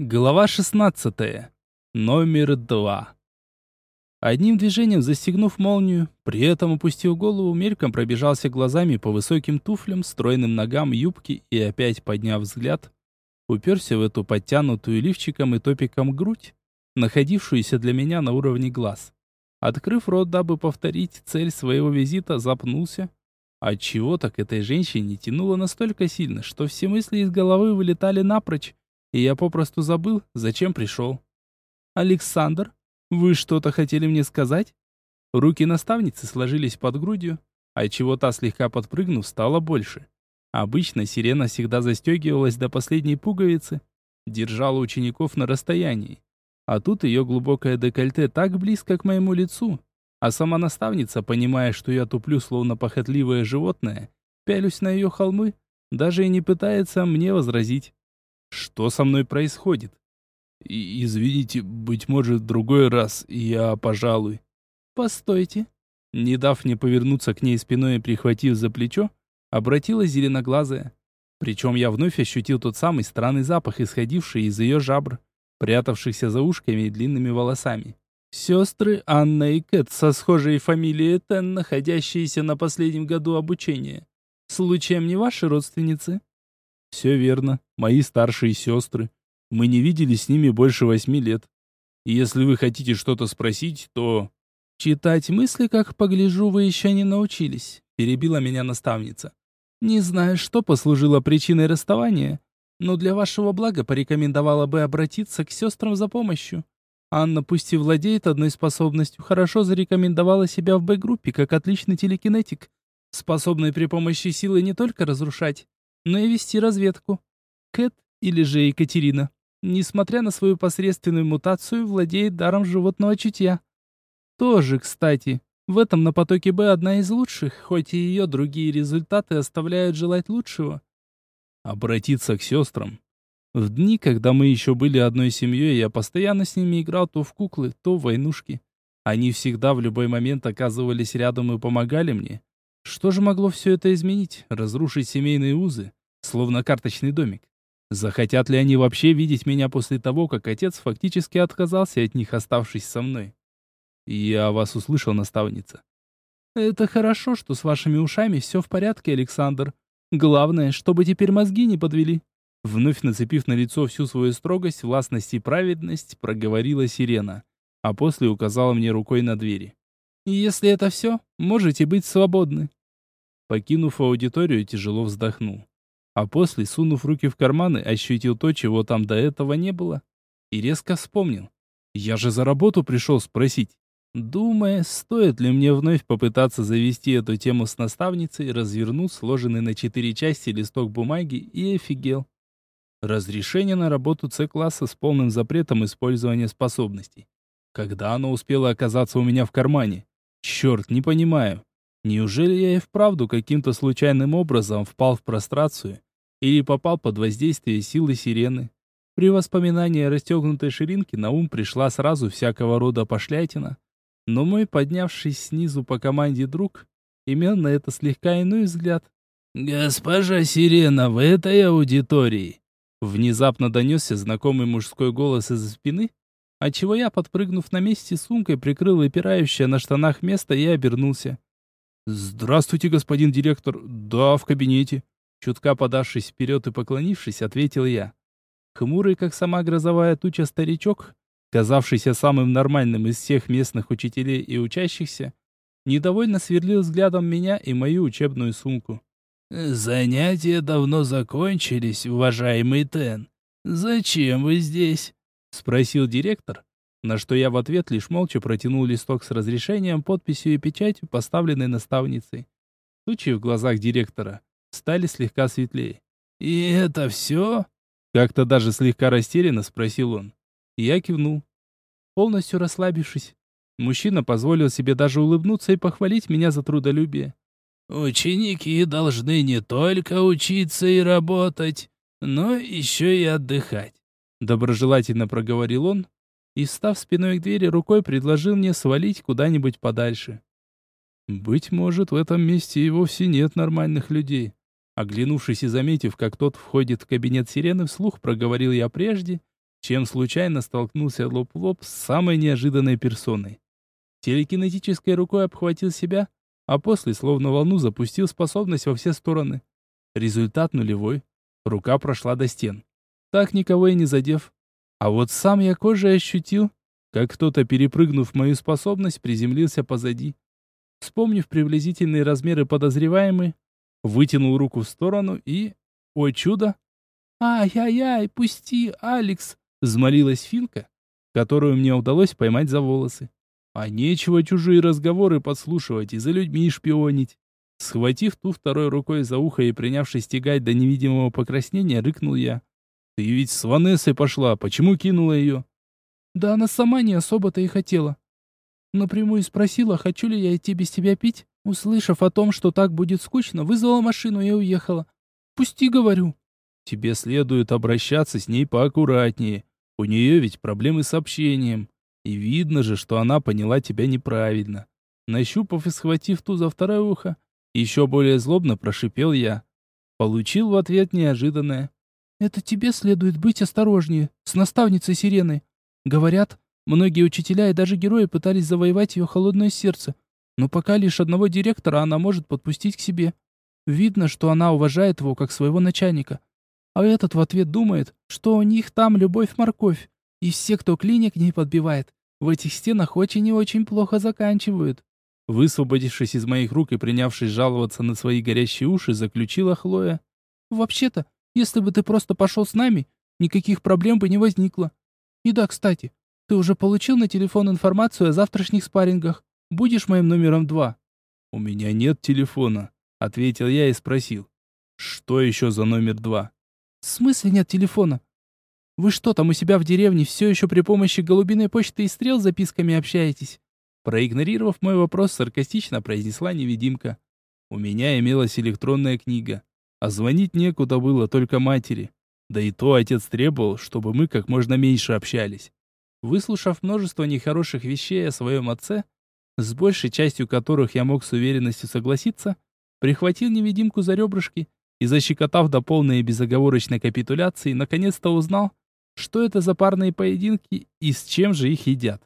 Глава 16. Номер 2. Одним движением застегнув молнию, при этом опустив голову, мельком пробежался глазами по высоким туфлям, стройным ногам юбки и опять, подняв взгляд, уперся в эту подтянутую лифчиком и топиком грудь, находившуюся для меня на уровне глаз. Открыв рот, дабы повторить цель своего визита, запнулся. Отчего так этой женщине тянуло настолько сильно, что все мысли из головы вылетали напрочь, и я попросту забыл, зачем пришел. «Александр, вы что-то хотели мне сказать?» Руки наставницы сложились под грудью, а чего та слегка подпрыгнув, стало больше. Обычно сирена всегда застегивалась до последней пуговицы, держала учеников на расстоянии. А тут ее глубокое декольте так близко к моему лицу, а сама наставница, понимая, что я туплю словно похотливое животное, пялюсь на ее холмы, даже и не пытается мне возразить. Что со мной происходит? И, извините, быть может, в другой раз я, пожалуй. Постойте. Не дав мне повернуться к ней спиной и прихватив за плечо, обратилась зеленоглазая. Причем я вновь ощутил тот самый странный запах, исходивший из ее жабр, прятавшихся за ушками и длинными волосами. Сестры Анна и Кэт со схожей фамилией Тен, находящиеся на последнем году обучения. Случаем не ваши родственницы? Все верно, мои старшие сестры. Мы не виделись с ними больше восьми лет. И если вы хотите что-то спросить, то... Читать мысли, как погляжу, вы еще не научились, перебила меня наставница. Не знаю, что послужило причиной расставания, но для вашего блага порекомендовала бы обратиться к сестрам за помощью. Анна, пусть и владеет одной способностью, хорошо зарекомендовала себя в Б-группе как отличный телекинетик, способный при помощи силы не только разрушать, но и вести разведку. Кэт, или же Екатерина, несмотря на свою посредственную мутацию, владеет даром животного чутья. Тоже, кстати, в этом на потоке Б одна из лучших, хоть и ее другие результаты оставляют желать лучшего. Обратиться к сестрам. В дни, когда мы еще были одной семьей, я постоянно с ними играл то в куклы, то в войнушки. Они всегда в любой момент оказывались рядом и помогали мне. Что же могло все это изменить, разрушить семейные узы, словно карточный домик? Захотят ли они вообще видеть меня после того, как отец фактически отказался от них, оставшись со мной? Я вас услышал, наставница. Это хорошо, что с вашими ушами все в порядке, Александр. Главное, чтобы теперь мозги не подвели. Вновь нацепив на лицо всю свою строгость, властность и праведность, проговорила сирена, а после указала мне рукой на двери. «Если это все, можете быть свободны. Покинув аудиторию, тяжело вздохнул. А после, сунув руки в карманы, ощутил то, чего там до этого не было. И резко вспомнил. Я же за работу пришел спросить. Думая, стоит ли мне вновь попытаться завести эту тему с наставницей, развернул сложенный на четыре части листок бумаги и офигел. Разрешение на работу С-класса с полным запретом использования способностей. Когда оно успело оказаться у меня в кармане? Черт, не понимаю. Неужели я и вправду каким-то случайным образом впал в прострацию или попал под воздействие силы сирены? При воспоминании о расстегнутой ширинке на ум пришла сразу всякого рода пошлятина, но мой поднявшись снизу по команде друг имел на это слегка иной взгляд. «Госпожа Сирена, в этой аудитории!» Внезапно донесся знакомый мужской голос из-за спины, отчего я, подпрыгнув на месте сумкой, прикрыл выпирающее на штанах место и обернулся. «Здравствуйте, господин директор. Да, в кабинете». Чутка подавшись вперед и поклонившись, ответил я. Хмурый, как сама грозовая туча старичок, казавшийся самым нормальным из всех местных учителей и учащихся, недовольно сверлил взглядом меня и мою учебную сумку. «Занятия давно закончились, уважаемый Тен. Зачем вы здесь?» — спросил директор, на что я в ответ лишь молча протянул листок с разрешением, подписью и печатью, поставленной наставницей. Тучи в глазах директора стали слегка светлее. «И это все?» Как-то даже слегка растерянно спросил он. Я кивнул. Полностью расслабившись, мужчина позволил себе даже улыбнуться и похвалить меня за трудолюбие. «Ученики должны не только учиться и работать, но еще и отдыхать», доброжелательно проговорил он, и, встав спиной к двери, рукой предложил мне свалить куда-нибудь подальше. Быть может, в этом месте и вовсе нет нормальных людей. Оглянувшись и заметив, как тот входит в кабинет сирены, вслух проговорил я прежде, чем случайно столкнулся лоб в лоб с самой неожиданной персоной. Телекинетической рукой обхватил себя, а после, словно волну, запустил способность во все стороны. Результат нулевой. Рука прошла до стен. Так никого и не задев. А вот сам я кожей ощутил, как кто-то, перепрыгнув мою способность, приземлился позади. Вспомнив приблизительные размеры подозреваемой, вытянул руку в сторону и... Ой, чудо! «Ай-яй-яй, пусти, Алекс!» — взмолилась Финка, которую мне удалось поймать за волосы. А нечего чужие разговоры подслушивать и за людьми шпионить. Схватив ту второй рукой за ухо и принявшись стегать до невидимого покраснения, рыкнул я. «Ты ведь с Ванессой пошла, почему кинула ее?» «Да она сама не особо-то и хотела. Напрямую спросила, хочу ли я идти без тебя пить. Услышав о том, что так будет скучно, вызвала машину и уехала. Пусти, говорю». «Тебе следует обращаться с ней поаккуратнее. У нее ведь проблемы с общением. И видно же, что она поняла тебя неправильно. Нащупав и схватив ту за второе ухо, еще более злобно прошипел я. Получил в ответ неожиданное. «Это тебе следует быть осторожнее, с наставницей Сиреной. Говорят, многие учителя и даже герои пытались завоевать ее холодное сердце, но пока лишь одного директора она может подпустить к себе. Видно, что она уважает его как своего начальника. А этот в ответ думает, что у них там любовь-морковь, и все, кто клинья к ней подбивает, в этих стенах очень и очень плохо заканчивают. Высвободившись из моих рук и принявшись жаловаться на свои горящие уши, заключила Хлоя. «Вообще-то, если бы ты просто пошел с нами, никаких проблем бы не возникло. И да, кстати, ты уже получил на телефон информацию о завтрашних спаррингах. Будешь моим номером два?» «У меня нет телефона», — ответил я и спросил. «Что еще за номер два?» «В смысле нет телефона? Вы что там у себя в деревне все еще при помощи голубиной почты и стрел с записками общаетесь?» Проигнорировав мой вопрос, саркастично произнесла невидимка. «У меня имелась электронная книга, а звонить некуда было только матери. Да и то отец требовал, чтобы мы как можно меньше общались». Выслушав множество нехороших вещей о своем отце, с большей частью которых я мог с уверенностью согласиться, прихватил невидимку за ребрышки и, защекотав до полной безоговорочной капитуляции, наконец-то узнал, что это за парные поединки и с чем же их едят?